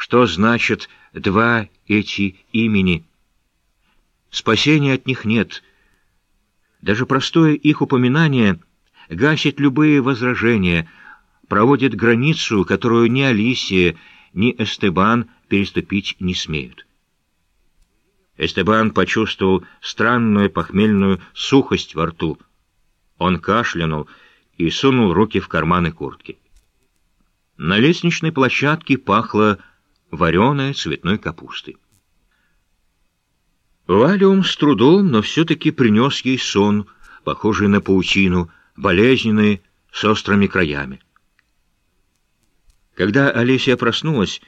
что значат два эти имени. Спасения от них нет. Даже простое их упоминание гасит любые возражения, проводит границу, которую ни Алисия, ни Эстебан переступить не смеют. Эстебан почувствовал странную похмельную сухость во рту. Он кашлянул и сунул руки в карманы куртки. На лестничной площадке пахло вареной цветной капустой. Валиум с трудом, но все-таки принес ей сон, похожий на паутину, болезненный, с острыми краями. Когда Олеся проснулась,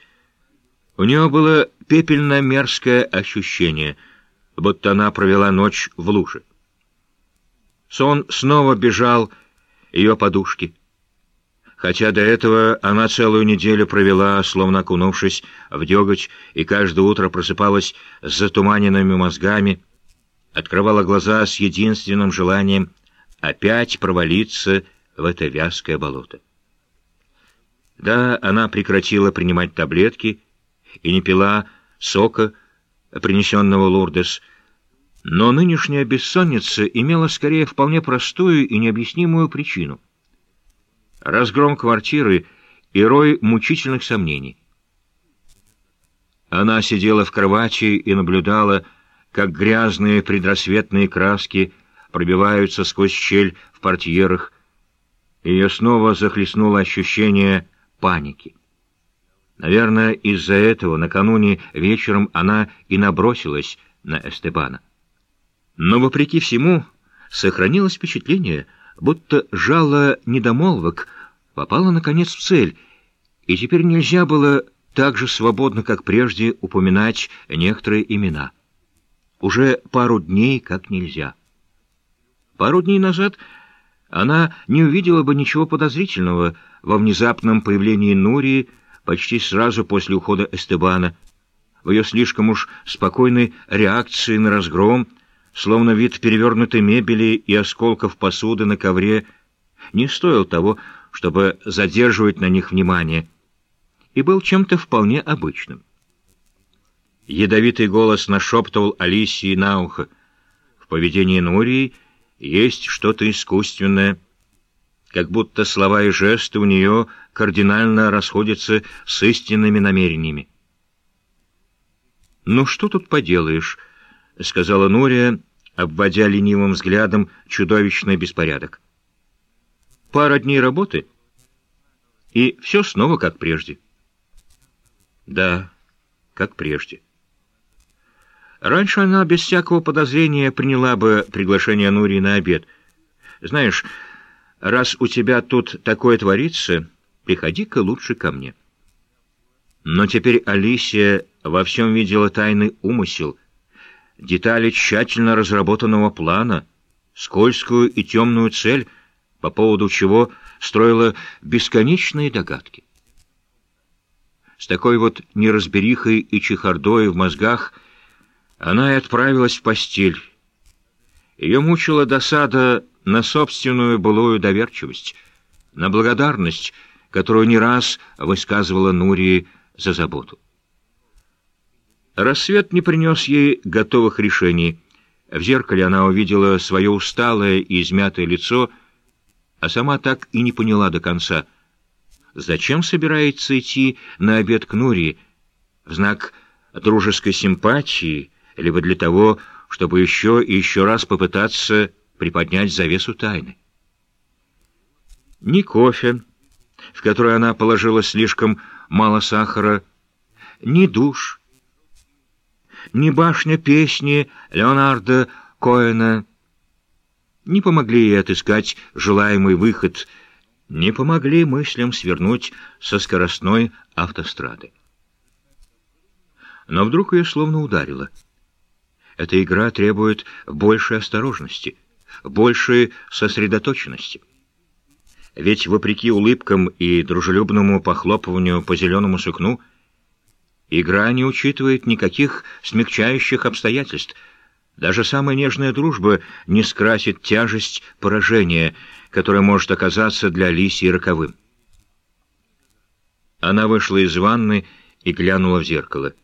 у нее было пепельно-мерзкое ощущение, будто она провела ночь в луже. Сон снова бежал ее подушки. Хотя до этого она целую неделю провела, словно окунувшись в деготь, и каждое утро просыпалась с затуманенными мозгами, открывала глаза с единственным желанием опять провалиться в это вязкое болото. Да, она прекратила принимать таблетки и не пила сока, принесенного Лурдес, но нынешняя бессонница имела скорее вполне простую и необъяснимую причину — разгром квартиры и рой мучительных сомнений. Она сидела в кровати и наблюдала, как грязные предрассветные краски пробиваются сквозь щель в портьерах. Ее снова захлестнуло ощущение паники. Наверное, из-за этого накануне вечером она и набросилась на Эстебана. Но, вопреки всему, сохранилось впечатление — будто жало недомолвок попало, наконец, в цель, и теперь нельзя было так же свободно, как прежде, упоминать некоторые имена. Уже пару дней как нельзя. Пару дней назад она не увидела бы ничего подозрительного во внезапном появлении Нурии почти сразу после ухода Эстебана, в ее слишком уж спокойной реакции на разгром, словно вид перевернутой мебели и осколков посуды на ковре, не стоил того, чтобы задерживать на них внимание, и был чем-то вполне обычным. Ядовитый голос нашептывал Алисии на ухо. В поведении Нурии есть что-то искусственное, как будто слова и жесты у нее кардинально расходятся с истинными намерениями. «Ну что тут поделаешь?» — сказала Нурия, обводя ленивым взглядом чудовищный беспорядок. «Пара дней работы, и все снова как прежде». «Да, как прежде». Раньше она без всякого подозрения приняла бы приглашение Нурии на обед. «Знаешь, раз у тебя тут такое творится, приходи-ка лучше ко мне». Но теперь Алисия во всем видела тайный умысел — детали тщательно разработанного плана, скользкую и темную цель, по поводу чего строила бесконечные догадки. С такой вот неразберихой и чехардой в мозгах она и отправилась в постель. Ее мучила досада на собственную былую доверчивость, на благодарность, которую не раз высказывала Нурии за заботу. Рассвет не принес ей готовых решений. В зеркале она увидела свое усталое и измятое лицо, а сама так и не поняла до конца, зачем собирается идти на обед к Нури, в знак дружеской симпатии, либо для того, чтобы еще и еще раз попытаться приподнять завесу тайны. Ни кофе, в который она положила слишком мало сахара, ни душ — ни башня песни Леонарда Коэна не помогли ей отыскать желаемый выход, не помогли мыслям свернуть со скоростной автострады. Но вдруг ее словно ударило. Эта игра требует большей осторожности, большей сосредоточенности. Ведь, вопреки улыбкам и дружелюбному похлопыванию по зеленому сукну, Игра не учитывает никаких смягчающих обстоятельств. Даже самая нежная дружба не скрасит тяжесть поражения, которое может оказаться для Алисии роковым. Она вышла из ванны и глянула в зеркало.